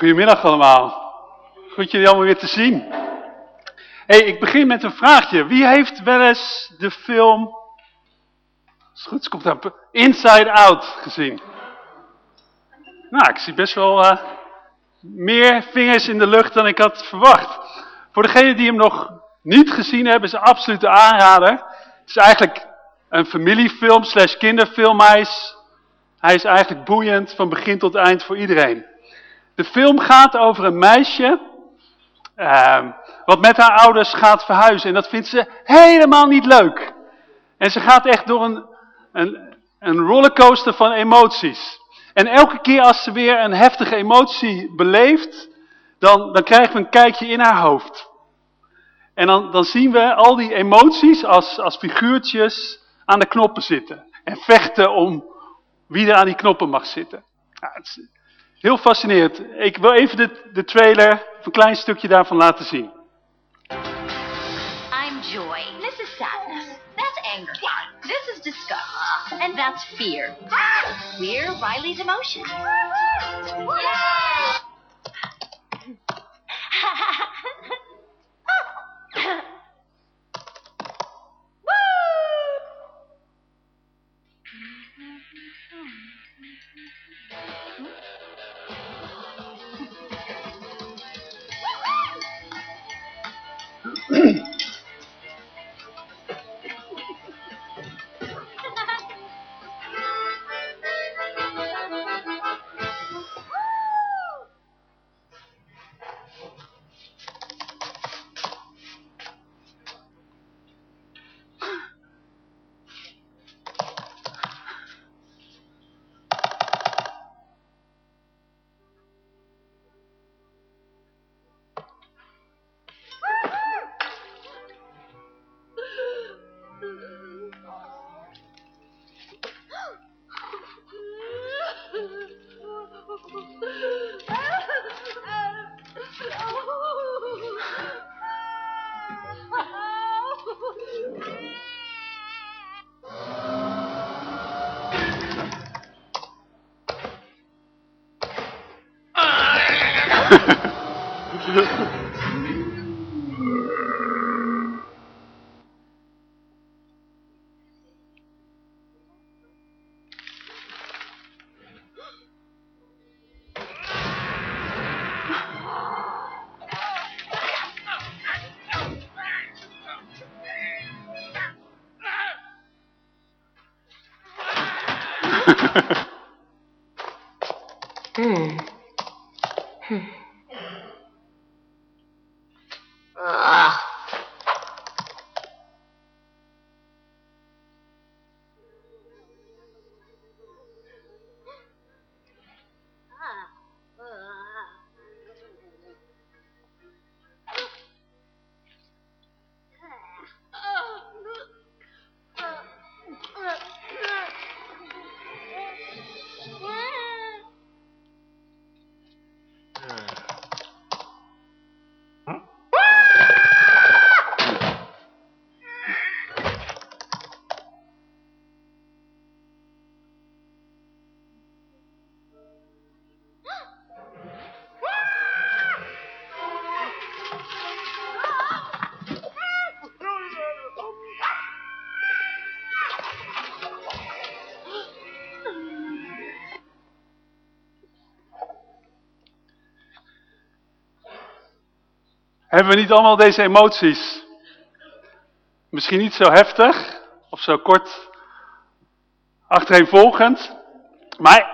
Goedemiddag allemaal. Goed jullie allemaal weer te zien. hey, ik begin met een vraagje. Wie heeft wel eens de film, als goed komt Inside Out gezien? Nou, ik zie best wel uh, meer vingers in de lucht dan ik had verwacht. Voor degenen die hem nog niet gezien hebben, is een absolute aanrader. Het is eigenlijk een familiefilm slash kinderfilm. Hij is eigenlijk boeiend van begin tot eind voor iedereen. De film gaat over een meisje uh, wat met haar ouders gaat verhuizen. En dat vindt ze helemaal niet leuk. En ze gaat echt door een, een, een rollercoaster van emoties. En elke keer als ze weer een heftige emotie beleeft, dan, dan krijgen we een kijkje in haar hoofd. En dan, dan zien we al die emoties als, als figuurtjes aan de knoppen zitten. En vechten om wie er aan die knoppen mag zitten. Ja, heel fascinerend. Ik wil even de, de trailer, een klein stukje daarvan laten zien. I'm joy. This is sadness. That's anger. This is disgust. And that's fear. We're Riley's emotions. Hmm. Hebben we niet allemaal deze emoties? Misschien niet zo heftig of zo kort achtereenvolgend. Maar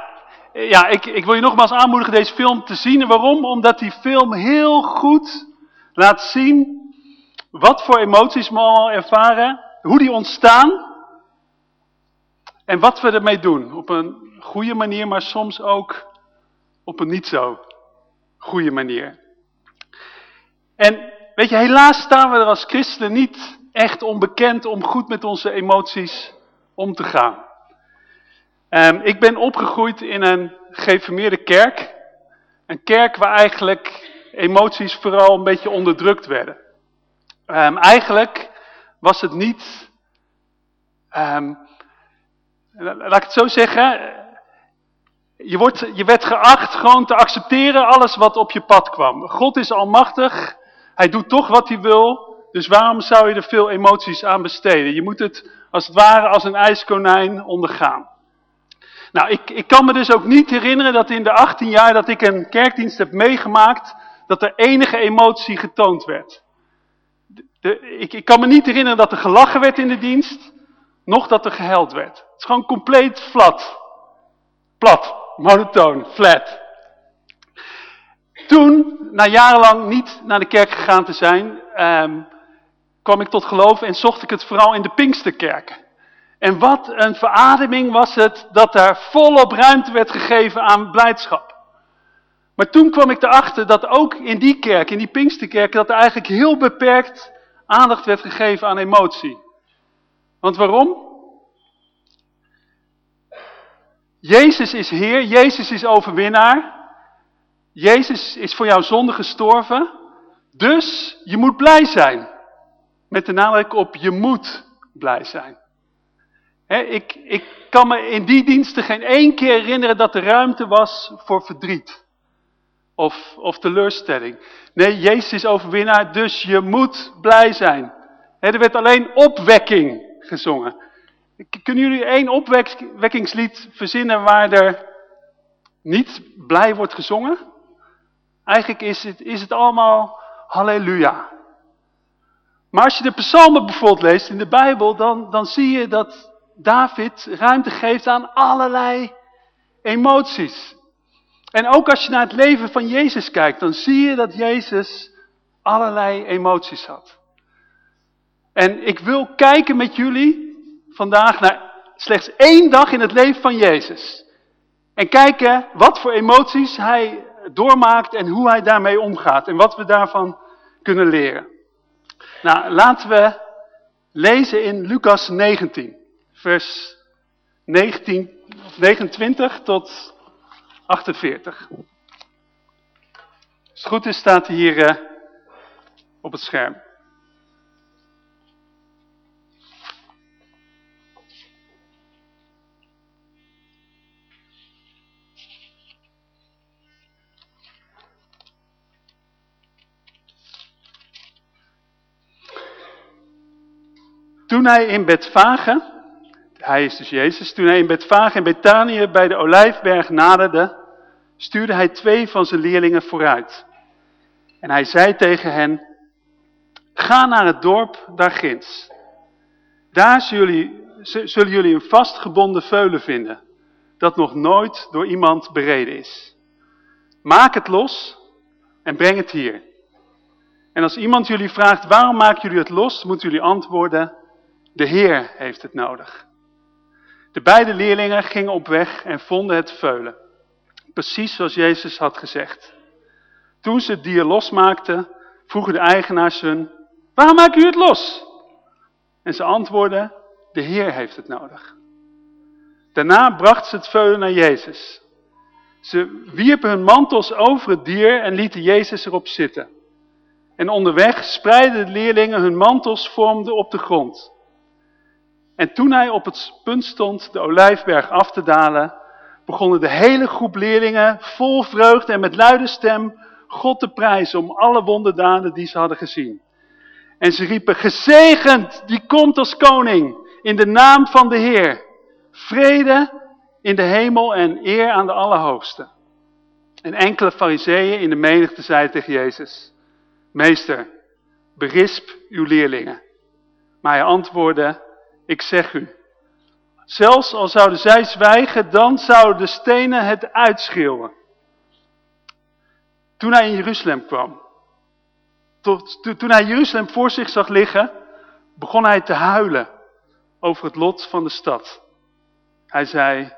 ja, ik, ik wil je nogmaals aanmoedigen deze film te zien. Waarom? Omdat die film heel goed laat zien wat voor emoties we allemaal ervaren. Hoe die ontstaan. En wat we ermee doen. Op een goede manier, maar soms ook op een niet zo goede manier. En weet je, helaas staan we er als christenen niet echt onbekend om goed met onze emoties om te gaan. Um, ik ben opgegroeid in een gereformeerde kerk. Een kerk waar eigenlijk emoties vooral een beetje onderdrukt werden. Um, eigenlijk was het niet, um, laat ik het zo zeggen, Je, wordt, je werd geacht gewoon te accepteren alles wat op je pad kwam. God is almachtig, hij doet toch wat hij wil, dus waarom zou je er veel emoties aan besteden? Je moet het als het ware als een ijskonijn ondergaan. Nou, ik, ik kan me dus ook niet herinneren dat in de 18 jaar dat ik een kerkdienst heb meegemaakt, dat er enige emotie getoond werd. De, ik, ik kan me niet herinneren dat er gelachen werd in de dienst, nog dat er gehuild werd. Het is gewoon compleet flat. Plat, monotoon, flat. Toen, na jarenlang niet naar de kerk gegaan te zijn, ehm, kwam ik tot geloof en zocht ik het vooral in de Pinksterkerken. En wat een verademing was het dat daar volop ruimte werd gegeven aan blijdschap. Maar toen kwam ik erachter dat ook in die kerk, in die Pinksterkerk, dat er eigenlijk heel beperkt aandacht werd gegeven aan emotie. Want waarom? Jezus is Heer, Jezus is overwinnaar. Jezus is voor jouw zonde gestorven. Dus je moet blij zijn. Met de nadruk op je moet blij zijn. ik, ik kan me in die diensten geen één keer herinneren dat er ruimte was voor verdriet. Of, of teleurstelling. Nee, Jezus is overwinnaar, dus je moet blij zijn. er werd alleen opwekking gezongen. Kunnen jullie één opwekkingslied verzinnen waar er niet blij wordt gezongen? Eigenlijk is het, is het allemaal halleluja. Maar als je de psalmen bijvoorbeeld leest in de Bijbel, dan, dan zie je dat David ruimte geeft aan allerlei emoties. En ook als je naar het leven van Jezus kijkt, dan zie je dat Jezus allerlei emoties had. En ik wil kijken met jullie vandaag naar slechts één dag in het leven van Jezus. En kijken wat voor emoties hij doormaakt en hoe hij daarmee omgaat. En wat we daarvan kunnen leren. Nou, laten we lezen in Lucas 19, vers 19, 29 tot 48. Als het goed is, staat hier uh, op het scherm. Hij in Betfage, hij is dus Jezus, toen hij in Betfage in Betanië bij de Olijfberg naderde, stuurde hij twee van zijn leerlingen vooruit. En hij zei tegen hen, ga naar het dorp daar ginds. Daar zullen jullie, zullen jullie een vastgebonden veulen vinden, dat nog nooit door iemand bereden is. Maak het los en breng het hier. En als iemand jullie vraagt, waarom maken jullie het los, moeten jullie antwoorden, de Heer heeft het nodig. De beide leerlingen gingen op weg en vonden het veulen. Precies zoals Jezus had gezegd. Toen ze het dier losmaakten, vroegen de eigenaars hun, waarom maken u het los? En ze antwoordden, de Heer heeft het nodig. Daarna brachten ze het veulen naar Jezus. Ze wierpen hun mantels over het dier en lieten Jezus erop zitten. En onderweg spreidden de leerlingen hun mantels vormden op de grond. En toen hij op het punt stond de olijfberg af te dalen, begonnen de hele groep leerlingen vol vreugde en met luide stem God te prijzen om alle wonderdaden die ze hadden gezien. En ze riepen, gezegend die komt als koning in de naam van de Heer. Vrede in de hemel en eer aan de Allerhoogste. En enkele fariseeën in de menigte zeiden tegen Jezus, Meester, berisp uw leerlingen. Maar hij antwoordde, ik zeg u, zelfs al zouden zij zwijgen, dan zouden de stenen het uitschreeuwen. Toen hij in Jeruzalem kwam, toen hij Jeruzalem voor zich zag liggen, begon hij te huilen over het lot van de stad. Hij zei,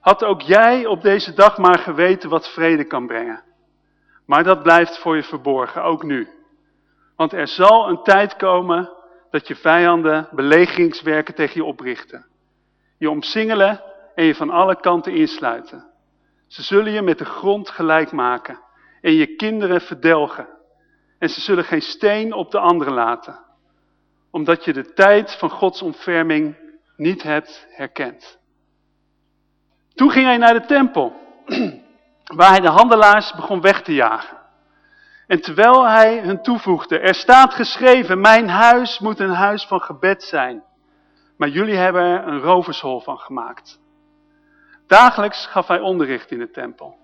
had ook jij op deze dag maar geweten wat vrede kan brengen. Maar dat blijft voor je verborgen, ook nu. Want er zal een tijd komen dat je vijanden belegeringswerken tegen je oprichten. Je omsingelen en je van alle kanten insluiten. Ze zullen je met de grond gelijk maken en je kinderen verdelgen. En ze zullen geen steen op de andere laten, omdat je de tijd van Gods ontferming niet hebt herkend. Toen ging hij naar de tempel waar hij de handelaars begon weg te jagen. En terwijl hij hun toevoegde, er staat geschreven, mijn huis moet een huis van gebed zijn. Maar jullie hebben er een rovershol van gemaakt. Dagelijks gaf hij onderricht in de tempel.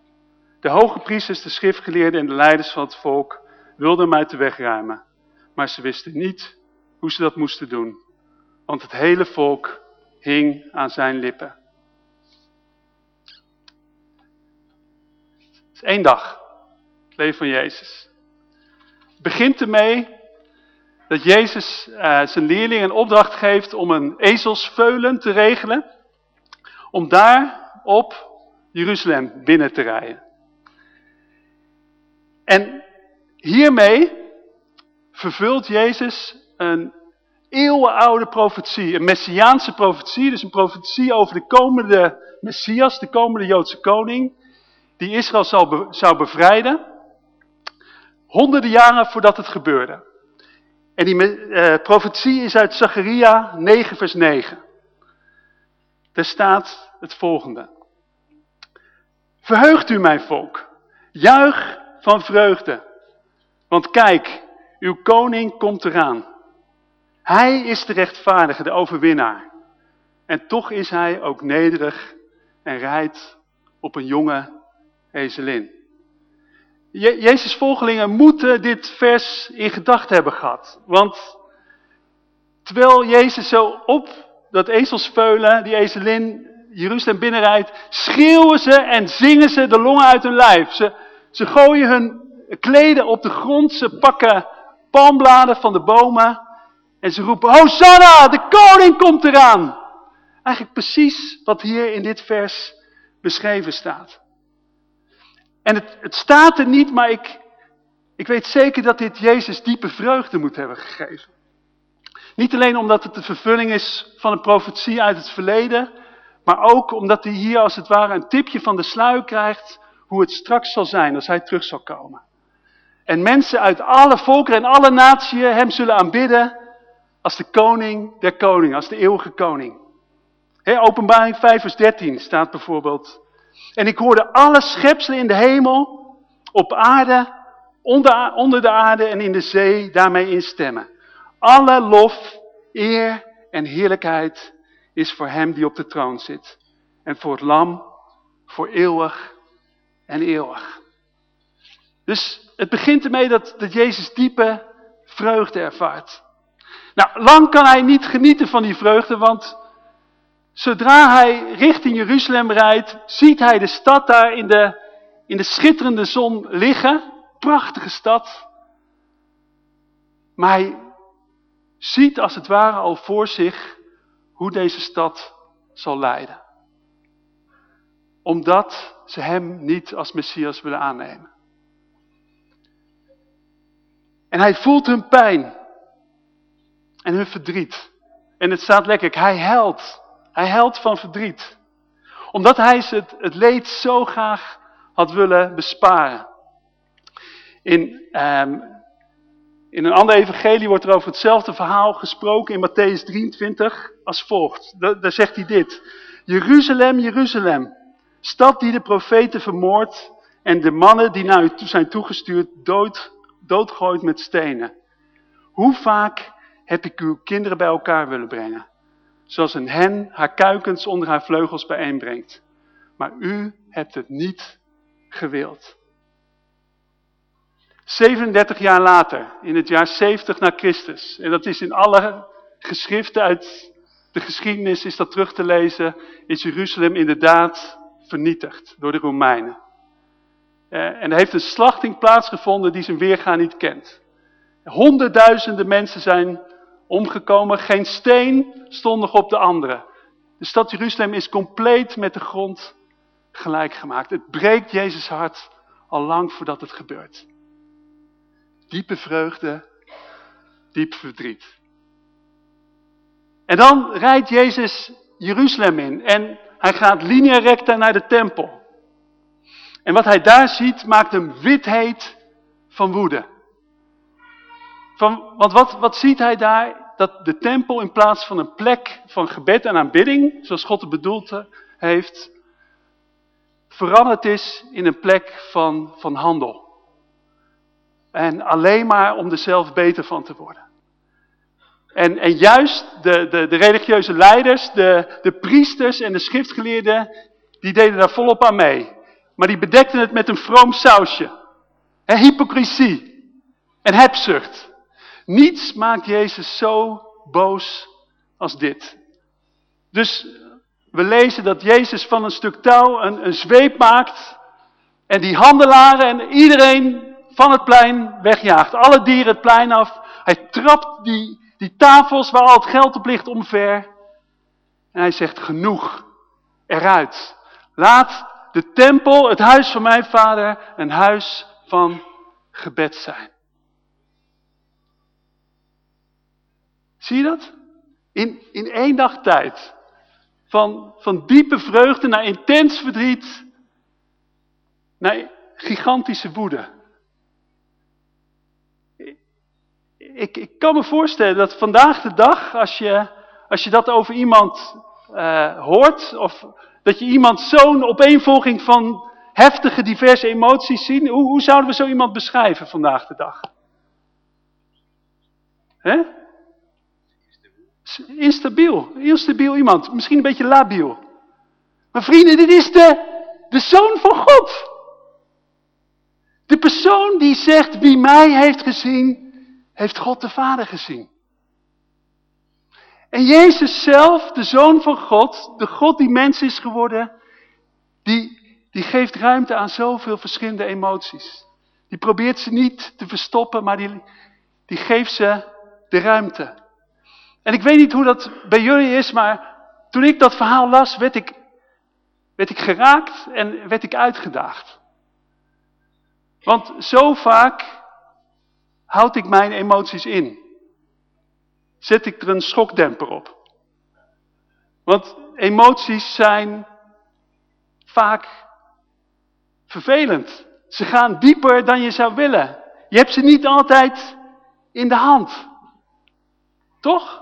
De hoge priesters, de schriftgeleerden en de leiders van het volk wilden hem uit de weg ruimen. Maar ze wisten niet hoe ze dat moesten doen. Want het hele volk hing aan zijn lippen. Het is één dag. Het leven van Jezus. Begint ermee dat Jezus uh, zijn leerling een opdracht geeft om een ezelsveulen te regelen. Om daar op Jeruzalem binnen te rijden. En hiermee vervult Jezus een eeuwenoude profetie, een messiaanse profetie, dus een profetie over de komende Messias, de komende Joodse koning, die Israël zou, zou bevrijden, honderden jaren voordat het gebeurde. En die uh, profetie is uit Zacharia 9 vers 9. Daar staat het volgende. Verheugt u mijn volk, juich van vreugde, want kijk, uw koning komt eraan. Hij is de rechtvaardige, de overwinnaar. En toch is hij ook nederig en rijdt op een jonge ezelin. Je Jezus volgelingen moeten dit vers in gedachten hebben gehad. Want terwijl Jezus zo op dat ezelsveulen, die ezelin, Jeruzalem binnenrijdt, schreeuwen ze en zingen ze de longen uit hun lijf. Ze, ze gooien hun kleden op de grond, ze pakken palmbladen van de bomen en ze roepen, Hosanna, de koning komt eraan. Eigenlijk precies wat hier in dit vers beschreven staat. En het, het staat er niet, maar ik, ik weet zeker dat dit Jezus diepe vreugde moet hebben gegeven. Niet alleen omdat het de vervulling is van een profetie uit het verleden, maar ook omdat hij hier als het ware een tipje van de sluier krijgt hoe het straks zal zijn als hij terug zal komen. En mensen uit alle volkeren en alle naties hem zullen aanbidden als de koning der koning, als de eeuwige koning. Openbaring 5 vers 13 staat bijvoorbeeld. En ik hoorde alle schepselen in de hemel, op aarde, onder, onder de aarde en in de zee daarmee instemmen. Alle lof, eer en heerlijkheid is voor hem die op de troon zit. En voor het lam, voor eeuwig en eeuwig. Dus het begint ermee dat, dat Jezus diepe vreugde ervaart. Nou, lang kan hij niet genieten van die vreugde, want zodra hij richting Jeruzalem rijdt, ziet hij de stad daar in de, in de schitterende zon liggen. Prachtige stad. Maar hij ziet als het ware al voor zich hoe deze stad zal leiden. Omdat ze hem niet als Messias willen aannemen. En hij voelt hun pijn. En hun verdriet. En het staat lekker, hij helpt. Hij helpt van verdriet. Omdat hij het, het leed zo graag had willen besparen. In, um, in een ander evangelie wordt er over hetzelfde verhaal gesproken in Matthäus 23 als volgt. Daar, zegt hij dit. Jeruzalem, Jeruzalem, stad die de profeten vermoordt en de mannen die naar u zijn toegestuurd dood, doodgooit met stenen. Hoe vaak heb ik uw kinderen bij elkaar willen brengen. Zoals een hen haar kuikens onder haar vleugels bijeenbrengt. Maar u hebt het niet gewild. 37 jaar later, in het jaar 70 na Christus. En dat is in alle geschriften uit de geschiedenis is dat terug te lezen. Is Jeruzalem inderdaad vernietigd door de Romeinen. Eh, en er heeft een slachting plaatsgevonden die zijn weerga niet kent. Honderdduizenden mensen zijn omgekomen. Geen steen stond nog op de andere. De stad Jeruzalem is compleet met de grond gelijk gemaakt. Het breekt Jezus hart al lang voordat het gebeurt. Diepe vreugde, diep verdriet. En dan rijdt Jezus Jeruzalem in en hij gaat linea recta naar de tempel. En wat hij daar ziet maakt hem wit heet van woede. Van, want wat, wat ziet hij daar? Dat de tempel in plaats van een plek van gebed en aanbidding, zoals God het bedoeld heeft, veranderd is in een plek van, van handel. En alleen maar om er zelf beter van te worden. En, en juist de, de, de religieuze leiders, de, de priesters en de schriftgeleerden, die deden daar volop aan mee. Maar die bedekten het met een vroom sausje. En hypocrisie en hebzucht. Niets maakt Jezus zo boos als dit. Dus we lezen dat Jezus van een stuk touw een, een zweep maakt. En die handelaren en iedereen van het plein wegjaagt. Alle dieren het plein af. Hij trapt die, die tafels waar al het geld op ligt omver. En hij zegt genoeg. Eruit. Laat de tempel, het huis van mijn vader, een huis van gebed zijn. Zie je dat? In, in één dag tijd. Van, van diepe vreugde naar intens verdriet. Naar gigantische woede. Ik, ik kan me voorstellen dat vandaag de dag, als je, als je dat over iemand uh, hoort, of dat je iemand zo'n opeenvolging van heftige, diverse emoties ziet, hoe, hoe zouden we zo iemand beschrijven vandaag de dag? Hè? Instabiel, instabiel iemand, misschien een beetje labiel. Maar vrienden, dit is de, de Zoon van God. De persoon die zegt, wie mij heeft gezien, heeft God de Vader gezien. En Jezus zelf, de Zoon van God, de God die mens is geworden, die, die geeft ruimte aan zoveel verschillende emoties. Die probeert ze niet te verstoppen, maar die, die geeft ze de ruimte. En ik weet niet hoe dat bij jullie is, maar toen ik dat verhaal las, werd ik, werd ik geraakt en werd ik uitgedaagd. Want zo vaak houd ik mijn emoties in. Zet ik er een schokdemper op. Want emoties zijn vaak vervelend. Ze gaan dieper dan je zou willen. Je hebt ze niet altijd in de hand. Toch?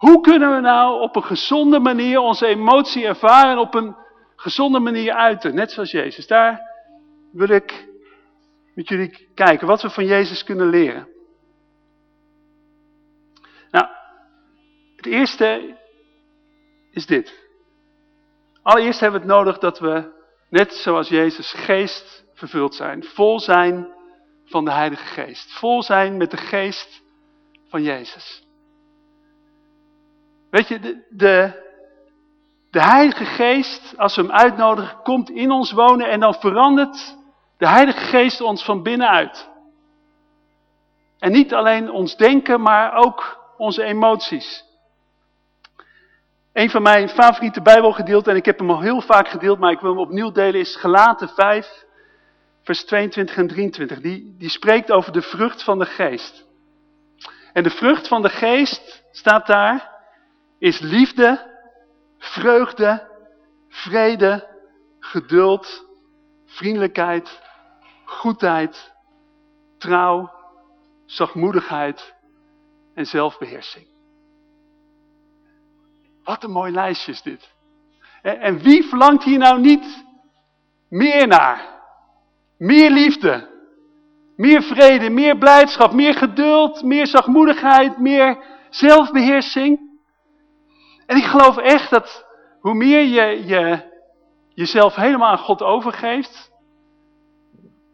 Hoe kunnen we nou op een gezonde manier onze emotie ervaren en op een gezonde manier uiten? Net zoals Jezus. Daar wil ik met jullie kijken wat we van Jezus kunnen leren. Nou, het eerste is dit. Allereerst hebben we het nodig dat we, net zoals Jezus, geest vervuld zijn. Vol zijn van de Heilige Geest. Vol zijn met de geest van Jezus. Weet je, de, de, Heilige Geest, als we hem uitnodigen, komt in ons wonen en dan verandert de Heilige Geest ons van binnenuit. En niet alleen ons denken, maar ook onze emoties. Een van mijn favoriete Bijbelgedeelten, en ik heb hem al heel vaak gedeeld, maar ik wil hem opnieuw delen, is Gelaten 5, vers 22 en 23. Die, die spreekt over de vrucht van de geest. En de vrucht van de geest staat daar, is liefde, vreugde, vrede, geduld, vriendelijkheid, goedheid, trouw, zachtmoedigheid en zelfbeheersing. Wat een mooi lijstje is dit. En wie verlangt hier nou niet meer naar? Meer liefde, meer vrede, meer blijdschap, meer geduld, meer zachtmoedigheid, meer zelfbeheersing. En ik geloof echt dat hoe meer je, je jezelf helemaal aan God overgeeft,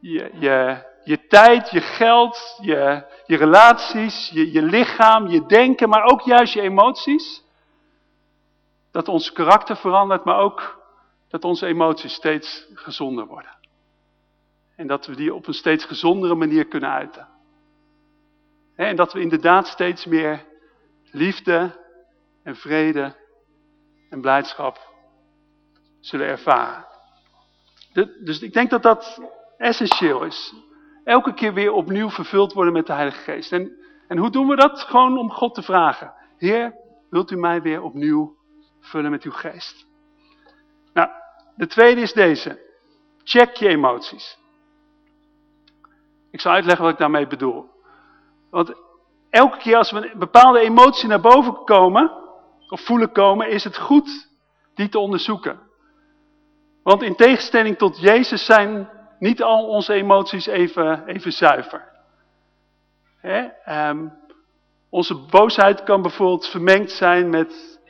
je, je, je tijd, je geld, je, je relaties, je, je lichaam, je denken, maar ook juist je emoties, dat ons karakter verandert, maar ook dat onze emoties steeds gezonder worden. En dat we die op een steeds gezondere manier kunnen uiten. En dat we inderdaad steeds meer liefde en vrede en blijdschap zullen ervaren. dus ik denk dat dat essentieel is. Elke keer weer opnieuw vervuld worden met de Heilige Geest. En, en hoe doen we dat? Gewoon om God te vragen. Heer, wilt u mij weer opnieuw vullen met uw geest? Nou, de tweede is deze. Check je emoties. Ik zal uitleggen wat ik daarmee bedoel. Want elke keer als we een bepaalde emotie naar boven komen, of voelen komen, is het goed die te onderzoeken. Want in tegenstelling tot Jezus zijn niet al onze emoties even, even zuiver. Hè? Ehm, onze boosheid kan bijvoorbeeld vermengd zijn met,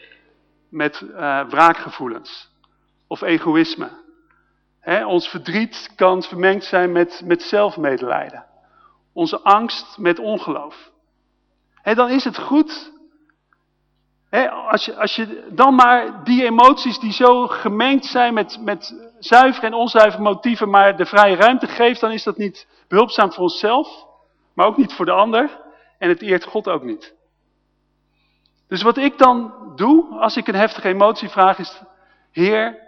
met uh, wraakgevoelens of egoïsme. Hè? Ons verdriet kan vermengd zijn met, met zelfmedelijden. Onze angst met ongeloof. Hè, dan is het goed als, je, als dan maar die emoties die zo gemengd zijn met, met zuivere en onzuivere motieven, maar de vrije ruimte geeft, dan is dat niet behulpzaam voor onszelf, maar ook niet voor de ander. En het eert God ook niet. Dus wat ik dan doe, als ik een heftige emotie vraag, is, Heer,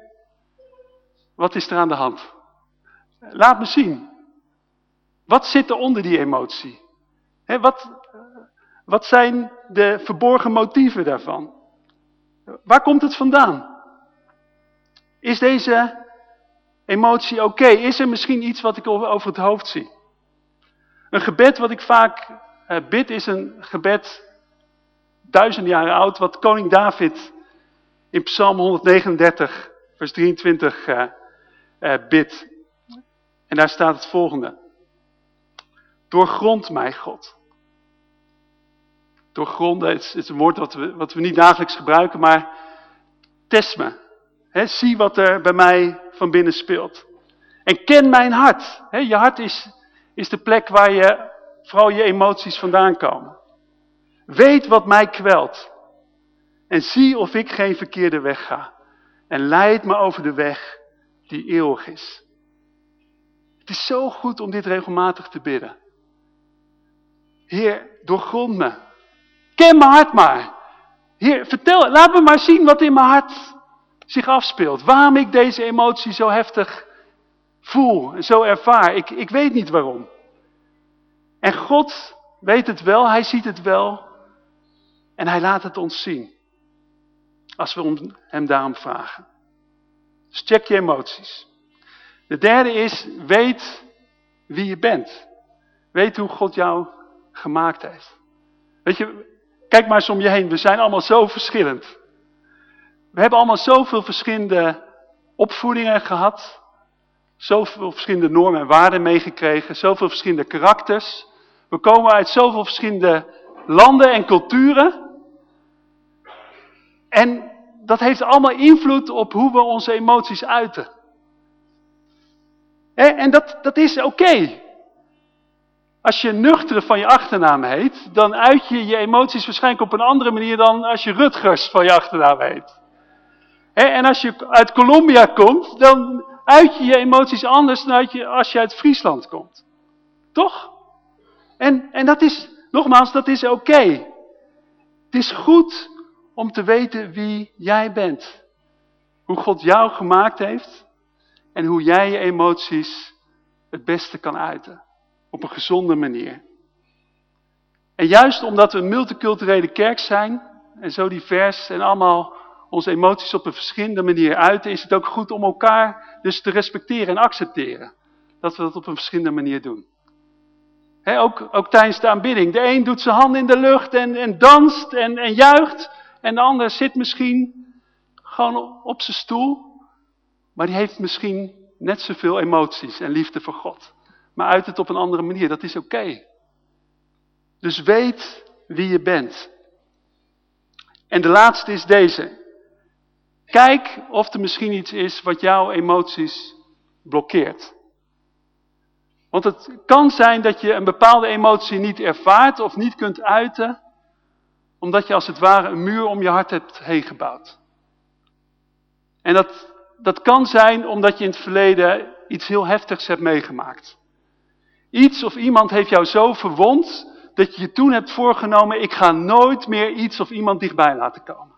wat is er aan de hand? Laat me zien. Wat zit er onder die emotie? wat, wat zijn de verborgen motieven daarvan? Waar komt het vandaan? Is deze emotie oké? Is er misschien iets wat ik over het hoofd zie? Een gebed wat ik vaak uh, bid is een gebed duizenden jaren oud, wat koning David in Psalm 139, vers 23 uh, uh, bidt. En daar staat het volgende. Doorgrond mij, God doorgronden. Het is, het een woord wat we, wat we niet dagelijks gebruiken, maar test me. zie wat er bij mij van binnen speelt. En ken mijn hart. je hart is, is de plek waar je vooral je emoties vandaan komen. Weet wat mij kwelt. En zie of ik geen verkeerde weg ga. En leid me over de weg die eeuwig is. Het is zo goed om dit regelmatig te bidden. Heer, doorgrond me. Ken mijn hart maar. Heer, vertel, laat me maar zien wat in mijn hart zich afspeelt. Waarom ik deze emotie zo heftig voel en zo ervaar. Ik, ik weet niet waarom. En God weet het wel, hij ziet het wel. En hij laat het ons zien. Als we hem daarom vragen. Dus check je emoties. De derde is, weet wie je bent. Weet hoe God jou gemaakt heeft. Weet je, Kijk maar eens om je heen, we zijn allemaal zo verschillend. We hebben allemaal zoveel verschillende opvoedingen gehad. Zoveel verschillende normen en waarden meegekregen. Zoveel verschillende karakters. We komen uit zoveel verschillende landen en culturen. En dat heeft allemaal invloed op hoe we onze emoties uiten. En dat, dat is oké. Als je nuchtere van je achternaam heet, dan uit je je emoties waarschijnlijk op een andere manier dan als je Rutgers van je achternaam heet. En als je uit Colombia komt, dan uit je je emoties anders dan je, als je uit Friesland komt. Toch? En, en dat is, nogmaals, dat is oké. Het is goed om te weten wie jij bent. Hoe God jou gemaakt heeft en hoe jij je emoties het beste kan uiten. Op een gezonde manier. En juist omdat we een multiculturele kerk zijn, en zo divers en allemaal onze emoties op een verschillende manier uiten, is het ook goed om elkaar dus te respecteren en accepteren. Dat we dat op een verschillende manier doen. ook, ook tijdens de aanbidding. De een doet zijn handen in de lucht en, en danst en, en juicht. En de ander zit misschien gewoon op zijn stoel. Maar die heeft misschien net zoveel emoties en liefde voor God maar uit het op een andere manier. Dat is oké. Dus weet wie je bent. En de laatste is deze. Kijk of er misschien iets is wat jouw emoties blokkeert. Want het kan zijn dat je een bepaalde emotie niet ervaart of niet kunt uiten, omdat je als het ware een muur om je hart hebt heen gebouwd. En dat, dat kan zijn omdat je in het verleden iets heel heftigs hebt meegemaakt. Iets of iemand heeft jou zo verwond dat je je toen hebt voorgenomen, ik ga nooit meer iets of iemand dichtbij laten komen.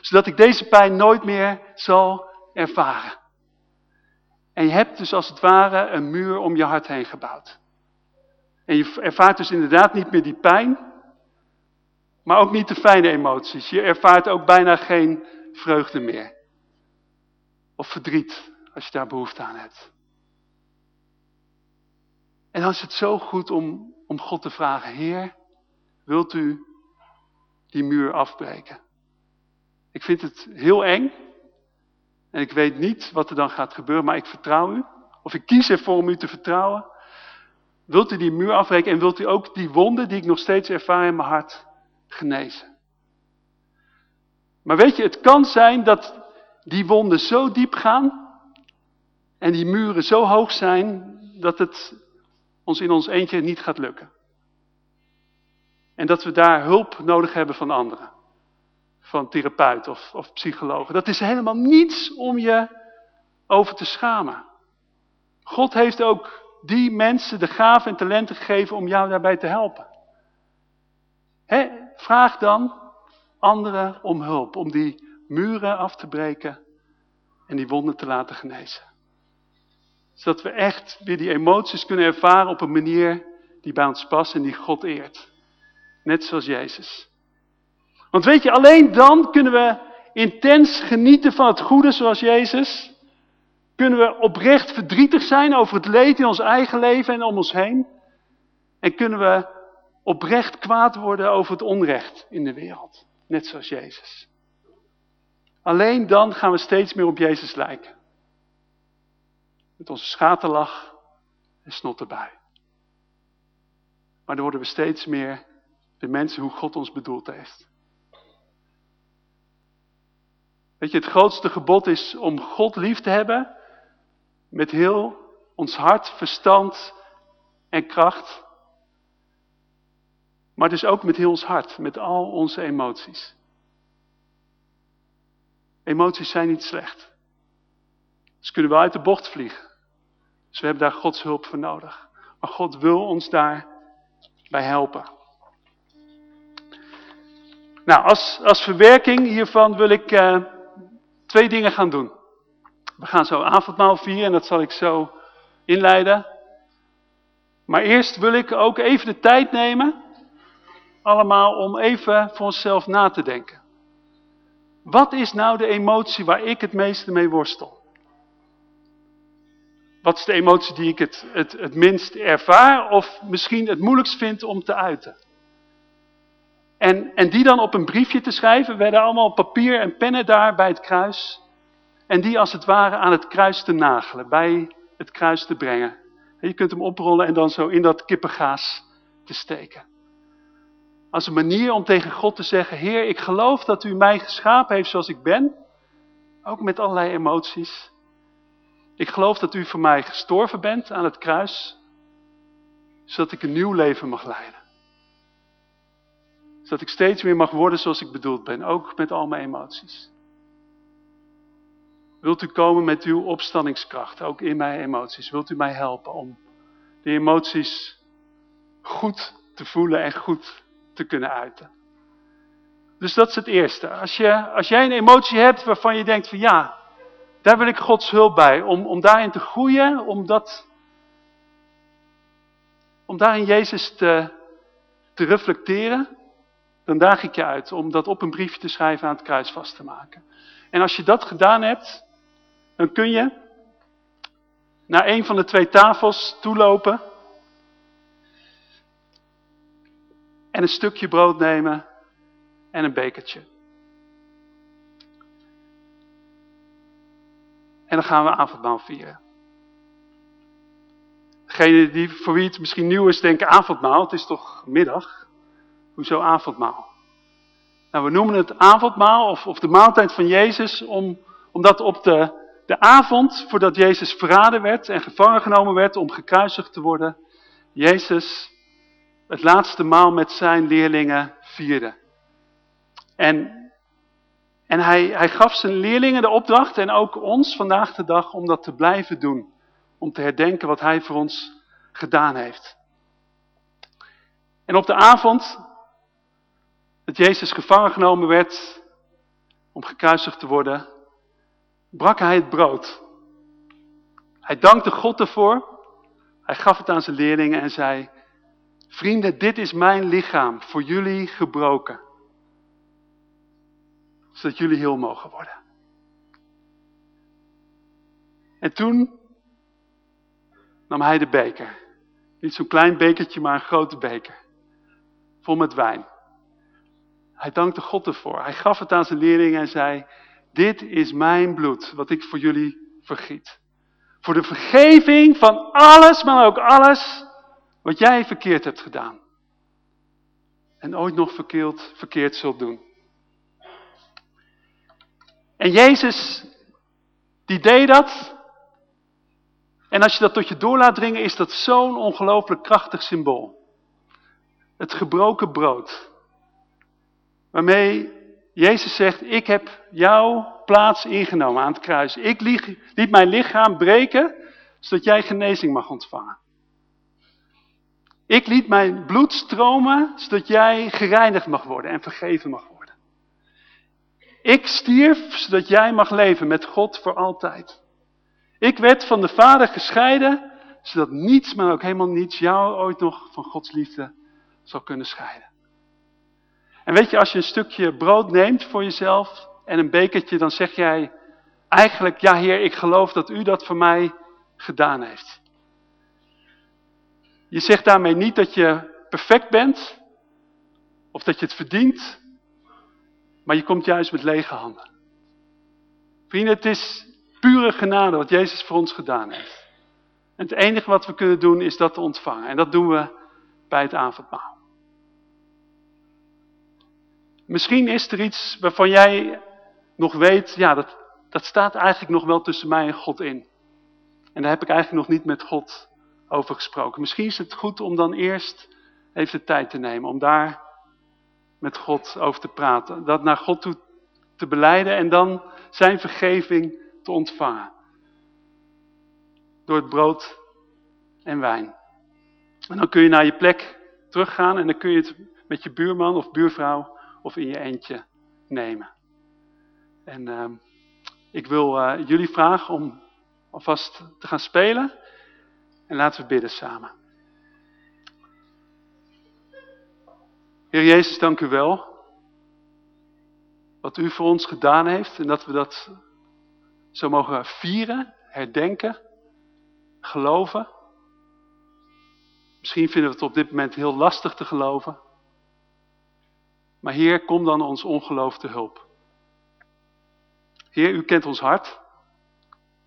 Zodat ik deze pijn nooit meer zal ervaren. En je hebt dus als het ware een muur om je hart heen gebouwd. En je ervaart dus inderdaad niet meer die pijn, maar ook niet de fijne emoties. Je ervaart ook bijna geen vreugde meer. Of verdriet, als je daar behoefte aan hebt. En dan is het zo goed om, om God te vragen, Heer, wilt u die muur afbreken? Ik vind het heel eng. En ik weet niet wat er dan gaat gebeuren, maar ik vertrouw u. Of ik kies ervoor om u te vertrouwen. Wilt u die muur afbreken en wilt u ook die wonden die ik nog steeds ervaar in mijn hart genezen? Maar weet je, het kan zijn dat die wonden zo diep gaan en die muren zo hoog zijn dat het ons in ons eentje niet gaat lukken. En dat we daar hulp nodig hebben van anderen. Van therapeut of, of psychologen. Dat is helemaal niets om je over te schamen. God heeft ook die mensen de gaven en talenten gegeven om jou daarbij te helpen. vraag dan anderen om hulp, om die muren af te breken en die wonden te laten genezen. Zodat we echt weer die emoties kunnen ervaren op een manier die bij ons past en die God eert. Net zoals Jezus. Want weet je, alleen dan kunnen we intens genieten van het goede zoals Jezus. Kunnen we oprecht verdrietig zijn over het leed in ons eigen leven en om ons heen. En kunnen we oprecht kwaad worden over het onrecht in de wereld. Net zoals Jezus. Alleen dan gaan we steeds meer op Jezus lijken. Met onze schaterlach en snot erbij. Maar dan worden we steeds meer de mensen hoe God ons bedoeld heeft. Weet je, het grootste gebod is om God lief te hebben met heel ons hart, verstand en kracht. Maar dus ook met heel ons hart, met al onze emoties. Emoties zijn niet slecht. Ze kunnen wel uit de bocht vliegen. Dus we hebben daar Gods hulp voor nodig. Maar God wil ons daarbij helpen. Nou, als, als verwerking hiervan wil ik uh, twee dingen gaan doen. We gaan zo avondmaal vieren en dat zal ik zo inleiden. Maar eerst wil ik ook even de tijd nemen, allemaal om even voor onszelf na te denken. Wat is nou de emotie waar ik het meeste mee worstel? Wat is de emotie die ik het, het, het minst ervaar of misschien het moeilijkst vind om te uiten? En, en die dan op een briefje te schrijven, werden allemaal papier en pennen daar bij het kruis. En die als het ware aan het kruis te nagelen, bij het kruis te brengen. En je kunt hem oprollen en dan zo in dat kippengaas te steken. Als een manier om tegen God te zeggen, Heer, ik geloof dat u mij geschapen heeft zoals ik ben. Ook met allerlei emoties. Ik geloof dat u voor mij gestorven bent aan het kruis. Zodat ik een nieuw leven mag leiden. Zodat ik steeds meer mag worden zoals ik bedoeld ben. Ook met al mijn emoties. Wilt u komen met uw opstandingskracht, ook in mijn emoties? Wilt u mij helpen om die emoties goed te voelen en goed te kunnen uiten? Dus dat is het eerste. Als, je, als jij een emotie hebt waarvan je denkt van ja, daar wil ik Gods hulp bij. Om, om daarin te groeien, om, dat, om daarin Jezus te, te reflecteren. Dan daag ik je uit om dat op een briefje te schrijven aan het kruis vast te maken. En als je dat gedaan hebt, dan kun je naar een van de twee tafels toelopen. En een stukje brood nemen en een bekertje. En dan gaan we avondmaal vieren. Degene die voor wie het misschien nieuw is, denken avondmaal. Het is toch middag? Hoezo avondmaal? Nou, we noemen het avondmaal of, of de maaltijd van Jezus om, omdat op de de avond voordat Jezus verraden werd en gevangen genomen werd om gekruisigd te worden, Jezus het laatste maal met zijn leerlingen vierde. En, en hij, hij gaf zijn leerlingen de opdracht en ook ons vandaag de dag om dat te blijven doen. Om te herdenken wat hij voor ons gedaan heeft. En op de avond dat Jezus gevangen genomen werd om gekruisigd te worden, brak hij het brood. Hij dankte God ervoor. Hij gaf het aan zijn leerlingen en zei, vrienden, dit is mijn lichaam voor jullie gebroken. Zodat jullie heel mogen worden. En toen nam hij de beker. Niet zo'n klein bekertje, maar een grote beker. Vol met wijn. Hij dankte God ervoor. Hij gaf het aan zijn leerlingen en zei, dit is mijn bloed, wat ik voor jullie vergiet. Voor de vergeving van alles, maar ook alles wat jij verkeerd hebt gedaan. En ooit nog verkeerd, verkeerd zult doen. En Jezus, die deed dat. En als je dat tot je door laat dringen, is dat zo'n ongelooflijk krachtig symbool. Het gebroken brood. Waarmee Jezus zegt, ik heb jouw plaats ingenomen aan het kruis. Ik liet mijn lichaam breken, zodat jij genezing mag ontvangen. Ik liet mijn bloed stromen, zodat jij gereinigd mag worden en vergeven mag worden. Ik stierf, zodat jij mag leven met God voor altijd. Ik werd van de Vader gescheiden, zodat niets, maar ook helemaal niets, jou ooit nog van Gods liefde zal kunnen scheiden. En weet je, als je een stukje brood neemt voor jezelf en een bekertje, dan zeg jij eigenlijk, ja Heer, ik geloof dat u dat voor mij gedaan heeft. Je zegt daarmee niet dat je perfect bent, of dat je het verdient, maar je komt juist met lege handen. Vrienden, het is pure genade wat Jezus voor ons gedaan heeft. En het enige wat we kunnen doen is dat te ontvangen. En dat doen we bij het avondmaal. Misschien is er iets waarvan jij nog weet, ja, dat, dat staat eigenlijk nog wel tussen mij en God in. En daar heb ik eigenlijk nog niet met God over gesproken. Misschien is het goed om dan eerst even de tijd te nemen, om daar met God over te praten. Dat naar God toe te beleiden en dan zijn vergeving te ontvangen. Door het brood en wijn. En dan kun je naar je plek teruggaan en dan kun je het met je buurman of buurvrouw of in je eentje nemen. En uh, ik wil uh, jullie vragen om alvast te gaan spelen. En laten we bidden samen. Heer Jezus, dank u wel. Wat u voor ons gedaan heeft en dat we dat zo mogen vieren, herdenken, geloven. Misschien vinden we het op dit moment heel lastig te geloven. Maar Heer, kom dan ons ongeloof te hulp. Heer, u kent ons hart.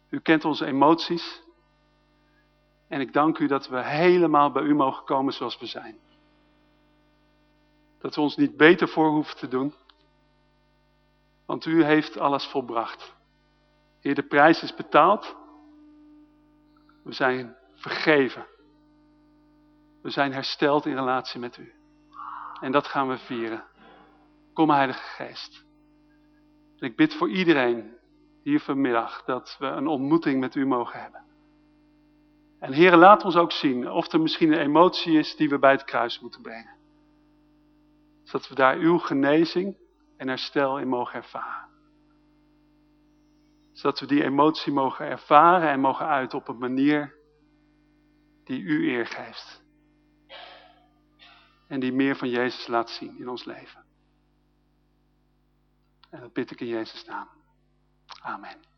U kent onze emoties. En ik dank u dat we helemaal bij u mogen komen zoals we zijn. Dat we ons niet beter voor hoeven te doen. Want u heeft alles volbracht. Heer, de prijs is betaald. We zijn vergeven. We zijn hersteld in relatie met u. En dat gaan we vieren. Kom Heilige Geest. En ik bid voor iedereen hier vanmiddag dat we een ontmoeting met u mogen hebben. En Heer, laat ons ook zien of er misschien een emotie is die we bij het kruis moeten brengen. Zodat we daar uw genezing en herstel in mogen ervaren. Zodat we die emotie mogen ervaren en mogen uiten op een manier die u eer geeft. En die meer van Jezus laat zien in ons leven. En dat bid ik in Jezus naam. Amen.